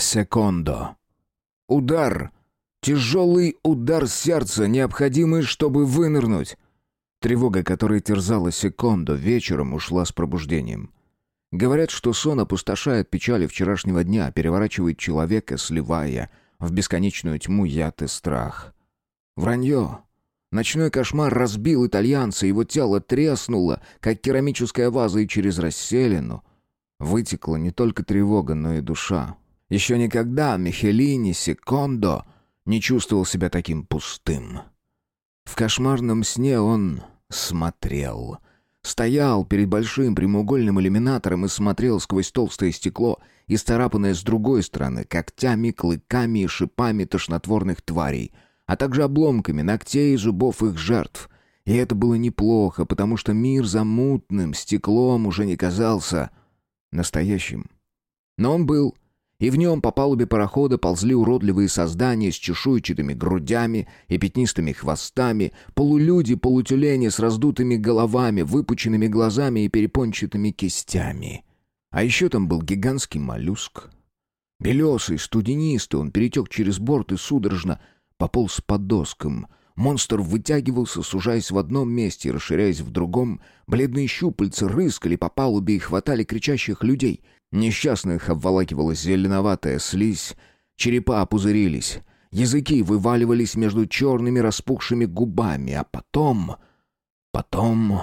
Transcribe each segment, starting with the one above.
Секондо. Удар. Тяжелый удар сердца, необходимый, чтобы вынырнуть. Тревога, которая терзала Секондо, вечером ушла с пробуждением. Говорят, что сон опустошает печали вчерашнего дня, переворачивает человека, сливая в бесконечную тьму яд и страх. Вранье. Ночной кошмар разбил итальянца, его тело треснуло, как керамическая ваза, и через расселину вытекла не только тревога, но и душа. Еще никогда Михелини Секондо не чувствовал себя таким пустым. В кошмарном сне он смотрел. Стоял перед большим прямоугольным иллюминатором и смотрел сквозь толстое стекло, исцарапанное с другой стороны когтями, клыками и шипами тошнотворных тварей — а также обломками ногтей и зубов их жертв. И это было неплохо, потому что мир за мутным стеклом уже не казался настоящим. Но он был, и в нем по палубе парохода ползли уродливые создания с чешуйчатыми грудями и пятнистыми хвостами, полулюди, полутюлени с раздутыми головами, выпученными глазами и перепончатыми кистями. А еще там был гигантский моллюск. Белесый, студенистый, он перетек через борт и судорожно пополз по доскам. Монстр вытягивался, сужаясь в одном месте и расширяясь в другом. Бледные щупальца рыскали по палубе и хватали кричащих людей. Несчастных обволакивала зеленоватая слизь. Черепа опузырились. Языки вываливались между черными распухшими губами. А потом... Потом...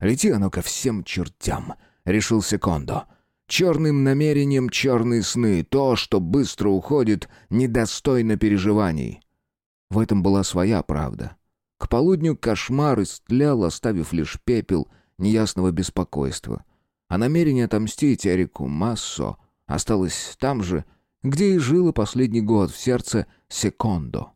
«Лети оно ко всем чертям», — решил Секондо. «Черным намерением черные сны, то, что быстро уходит, недостойно переживаний». В этом была своя правда. К полудню кошмар истлял, оставив лишь пепел неясного беспокойства. А намерение отомстить Эрику Массо осталось там же, где и жило последний год, в сердце Секондо.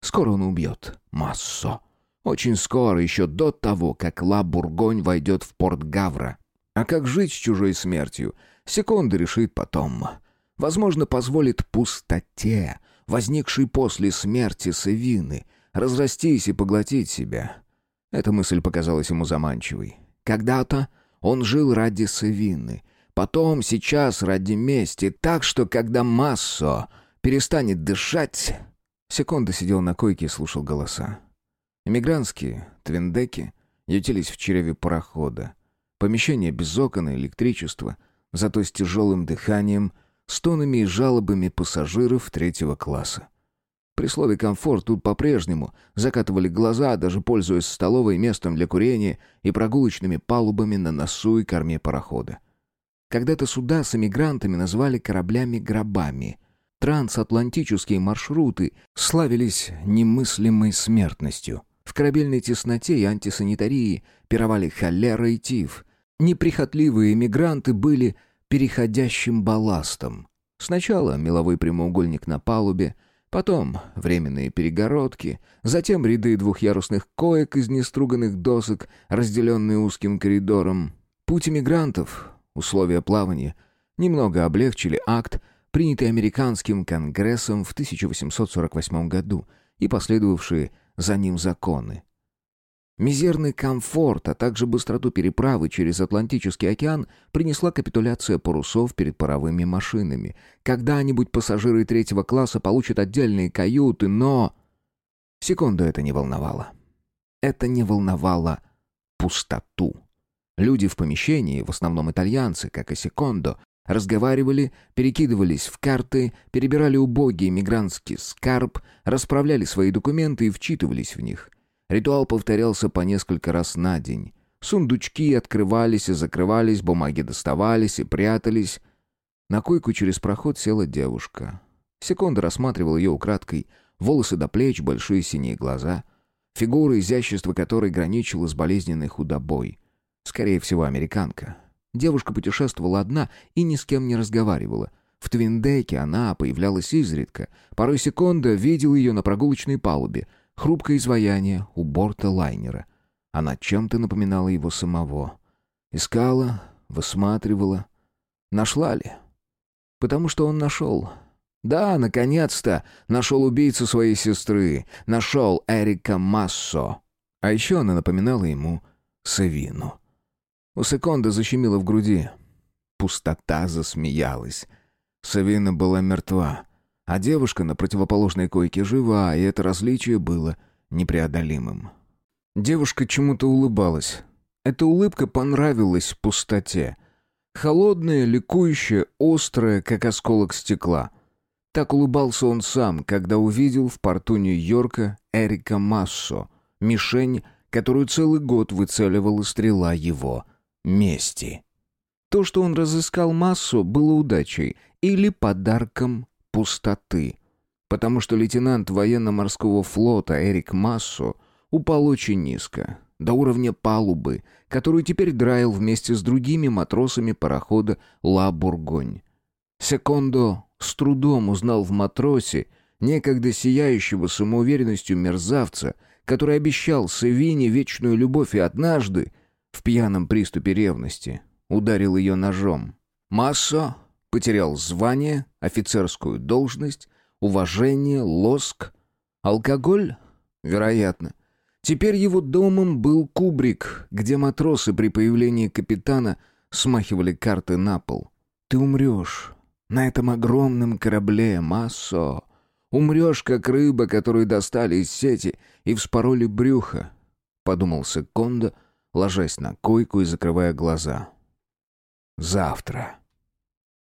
Скоро он убьет Массо. Очень скоро, еще до того, как Ла Бургонь войдет в порт Гавра. А как жить с чужой смертью, Секондо решит потом. Возможно, позволит пустоте возникшей после смерти Севины, разрастись и поглотить себя. Эта мысль показалась ему заманчивой. Когда-то он жил ради Севины, потом, сейчас ради мести, так что, когда Массо перестанет дышать... Секунда сидел на койке и слушал голоса. Эмигрантские, твиндеки, ютились в череве парохода. Помещение без окон и электричества, зато с тяжелым дыханием стонами и жалобами пассажиров третьего класса. При слове «комфорт» тут по-прежнему закатывали глаза, даже пользуясь столовой местом для курения и прогулочными палубами на носу и корме парохода. Когда-то суда с эмигрантами называли кораблями-гробами. Трансатлантические маршруты славились немыслимой смертностью. В корабельной тесноте и антисанитарии пировали холера и тиф. Неприхотливые эмигранты были переходящим балластом. Сначала меловой прямоугольник на палубе, потом временные перегородки, затем ряды двухъярусных коек из неструганных досок, разделенные узким коридором. Путь иммигрантов, условия плавания, немного облегчили акт, принятый американским конгрессом в 1848 году и последовавшие за ним законы. Мизерный комфорт, а также быстроту переправы через Атлантический океан принесла капитуляция парусов перед паровыми машинами. Когда-нибудь пассажиры третьего класса получат отдельные каюты, но... Секунду это не волновало. Это не волновало пустоту. Люди в помещении, в основном итальянцы, как и Секондо, разговаривали, перекидывались в карты, перебирали убогий мигрантский скарб, расправляли свои документы и вчитывались в них — Ритуал повторялся по несколько раз на день. Сундучки открывались и закрывались, бумаги доставались и прятались. На койку через проход села девушка. Секунда рассматривал ее украдкой. Волосы до плеч, большие синие глаза. Фигура, изящество которой граничило с болезненной худобой. Скорее всего, американка. Девушка путешествовала одна и ни с кем не разговаривала. В Твиндеке она появлялась изредка. Порой секунда видел ее на прогулочной палубе — Хрупкое изваяние у борта лайнера. Она чем-то напоминала его самого. Искала, высматривала. Нашла ли? Потому что он нашел. Да, наконец-то нашел убийцу своей сестры. Нашел Эрика Массо. А еще она напоминала ему Савину. У Секонда защемило в груди. Пустота засмеялась. Савина была мертва, а девушка на противоположной койке жива, и это различие было непреодолимым. Девушка чему-то улыбалась. Эта улыбка понравилась пустоте. Холодная, ликующая, острая, как осколок стекла. Так улыбался он сам, когда увидел в порту Нью-Йорка Эрика Массо, мишень, которую целый год выцеливала стрела его мести. То, что он разыскал Массо, было удачей или подарком пустоты. Потому что лейтенант военно-морского флота Эрик Массо упал очень низко, до уровня палубы, которую теперь драил вместе с другими матросами парохода «Ла Бургонь». Секондо с трудом узнал в матросе некогда сияющего самоуверенностью мерзавца, который обещал Севине вечную любовь и однажды, в пьяном приступе ревности, ударил ее ножом. Массо потерял звание, офицерскую должность, уважение, лоск. Алкоголь? Вероятно. Теперь его домом был кубрик, где матросы при появлении капитана смахивали карты на пол. «Ты умрешь на этом огромном корабле, Массо. Умрешь, как рыба, которую достали из сети и вспороли брюхо», — подумался Кондо, ложась на койку и закрывая глаза. «Завтра».